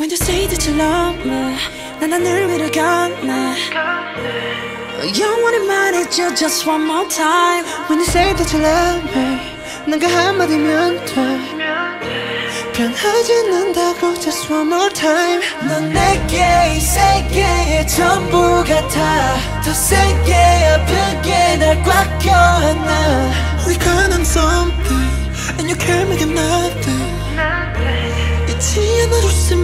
When you say that you love me 난 하늘 위를 걷네 영원히 말해줘 just one more time When you say that you love me 난그 한마디면 돼 변하지 않는다고 just one more time 넌 내게 이 세계의 전부 같아 더 세게 아프게 날 꽉 껴안아 We got on something And you can't make it nothing 잊지 않아줬으면 해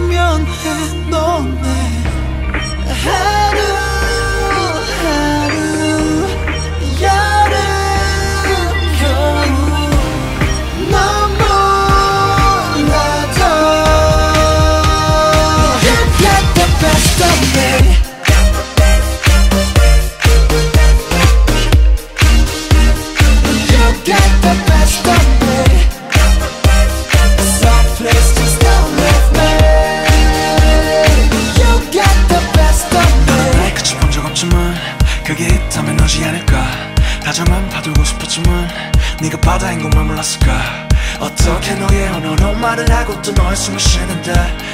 너네 그게 있다면 너지 않을까. 다정한 파도고 싶었지만 네가 바다인 것만 몰랐을까. 어떻게 너의 언어로 말을 하고 또 너의 숨을 쉬는데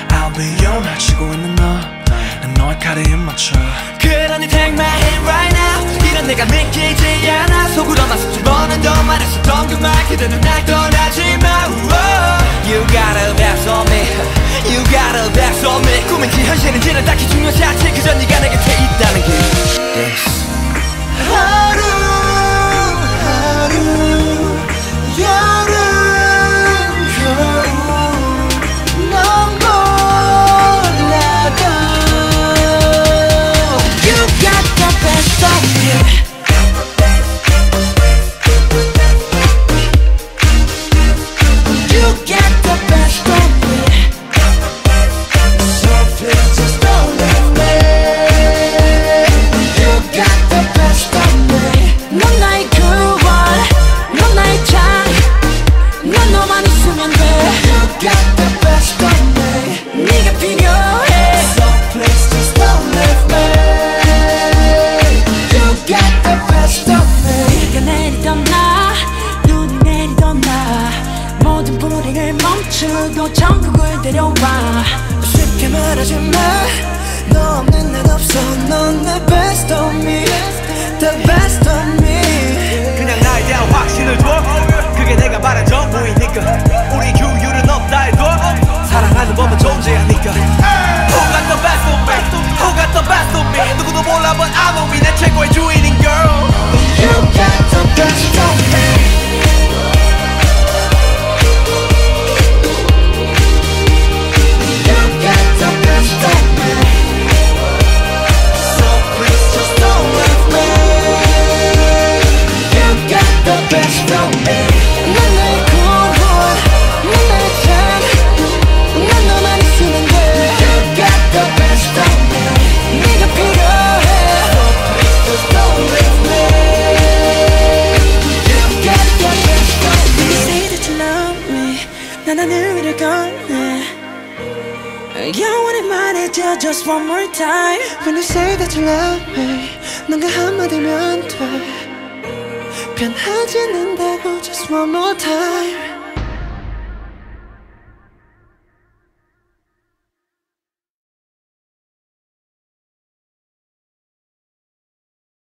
I'll be your 날 치고 있는 너난 너의 입 맞춰. 그러니 take my hand right now. 이런 내가 믿기지 않아. 속으로만 수천 번은 더 말했었던 그말. 그대는 날 떠나지 마 멈추고 천국을 데려와. 쉽게 말하지 마너 없는 난 없어. 넌내 best of me. The best of me 영원히 말해줘 just one more time When you say that you love me 난그 한마디면 돼 변하지 않는다고 just one more time